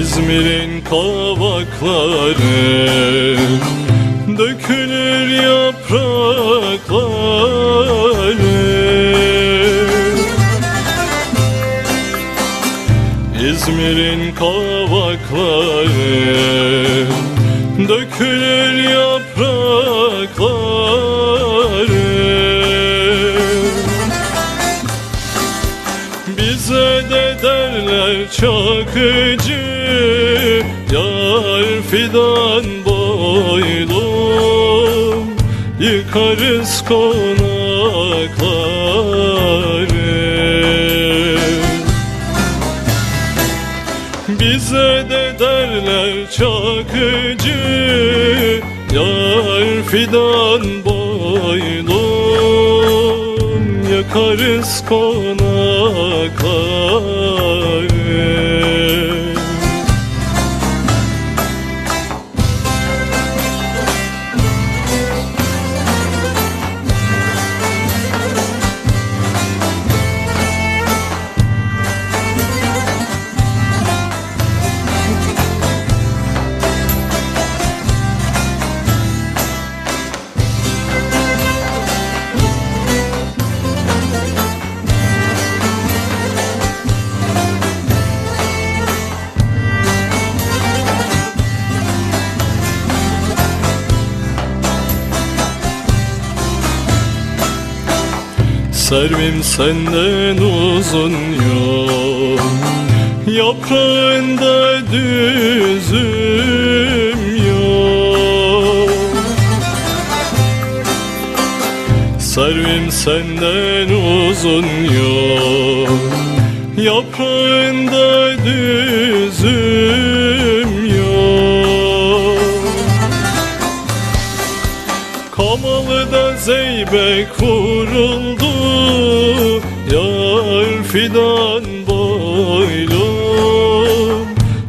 İzmir'in kavakları Dökülür yaprakları. İzmir'in kavakları Dökülür yaprakları Bize de derler çakıcı? Yar fidan boylum Yıkarız konakları. Bize de derler çakıcı? Yar fidan boylum Yakarız konakları Servim senden uzun yol. Yaprağında düzüm yok. Servim senden uzun yol. Yaprağında düzüm yok. Kamalı'da zeybek vuruldu fidan boylum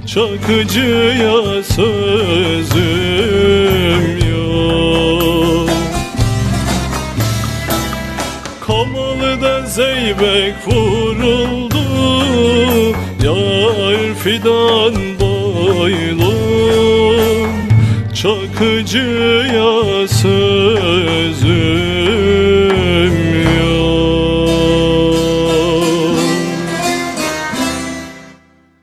Çakıcıya sözüm yok. Kamalı'da zeybek vuruldu Yar fidan boylum Çakıcıya sözüm